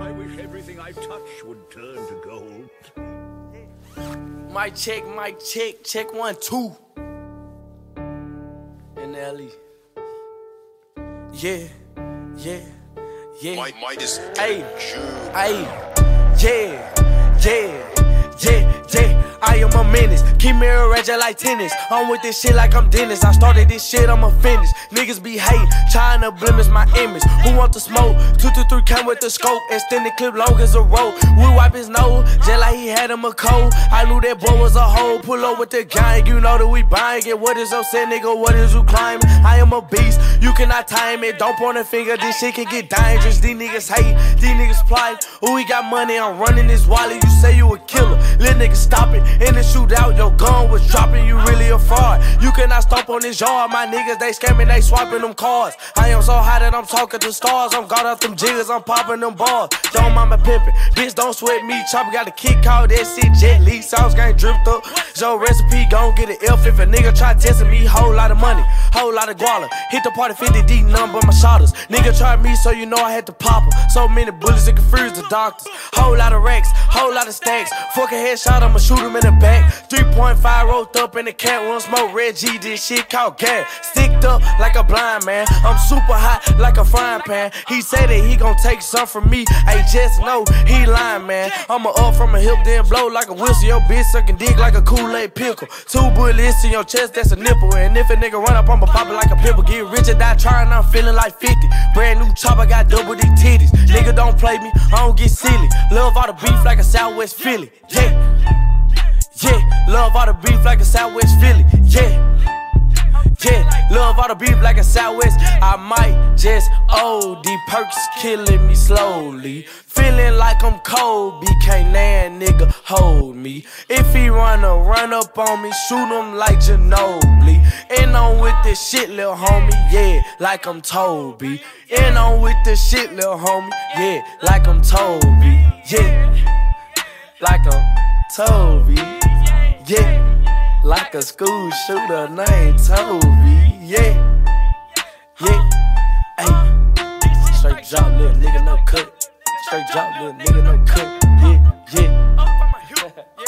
I wish everything I touch would turn to gold. Mic check, mic check, check one, two. NLE. Yeah, yeah, yeah. Mike, Mike is Hey, Jude. hey, yeah, yeah, yeah, yeah. I am a Keep me a like tennis. I'm with this shit like I'm Dennis. I started this shit, I'ma finish. Niggas be hating, trying to blemish my image. Who want the smoke? Two to three come with the scope. Extended clip long as a rope. We wipe his nose, just like he had him a cold. I knew that boy was a hoe. Pull up with the gang, you know that we buying it. What is upset, nigga? What is you climbing? I am a beast. You cannot time it. Don't point a finger. This shit can get dangerous. These niggas hate. These niggas plot. Ooh, we got money. I'm running this wallet. You say you a killer. Little nigga, stop it. In the shootout, your gun was dropping. You really a fraud. You cannot stop on this yard. My niggas, they scamming. They swapping them cars. I am so high that I'm talking to stars. I'm got up them jiggers. I'm popping them bars. Don't mind my pimping. Bitch, don't sweat me. Chopper got a kick out. That shit jet leak. Sounds gang dripped up. Joe recipe, gon' get an F if a nigga try testing me. Whole lot of money. Whole lot of guala. Hit the party 50 deep number my shotters. Nigga tried me, so you know I had to pop 'em. So many bullets it confused the doctors. Whole lot of racks, whole lot of stacks. Fuck a headshot, I'ma shoot him in the back. 3.5 rolled up in the cat, one smoke red G. This shit called gas. Sticked up like a blind man. I'm super hot like a frying pan. He said that he gon' take some from me. I just know he lying, man. I'ma up from a hip, then blow like a whistle. Your bitch sucking dick like a Kool-Aid pickle. Two bullets in your chest, that's a nipple. And if a nigga run up, I'ma pop it like a pimple. Get rich or die trying, I'm feeling like 50. Brand new chopper, got double D titties. Nigga don't play me, I don't get silly. Love all the beef like a Southwest Philly. Yeah. Yeah, love all the beef like a Southwest Philly. Yeah. Yeah, love all the beef like a Southwest. I might just oh, OD perks killing me slowly. Feeling like I'm Kobe, can't land nigga hold me. If he wanna run up on me, shoot him like Ginobili. And I'm with this shit, little homie, yeah, like I'm Toby. And I'm with this shit, little homie, yeah, like I'm Toby, yeah, like I'm Toby, yeah. Like a school shooter named Toby, yeah, yeah, hey. Straight drop, little nigga, no cut. Straight drop, little nigga, no cut, yeah, yeah.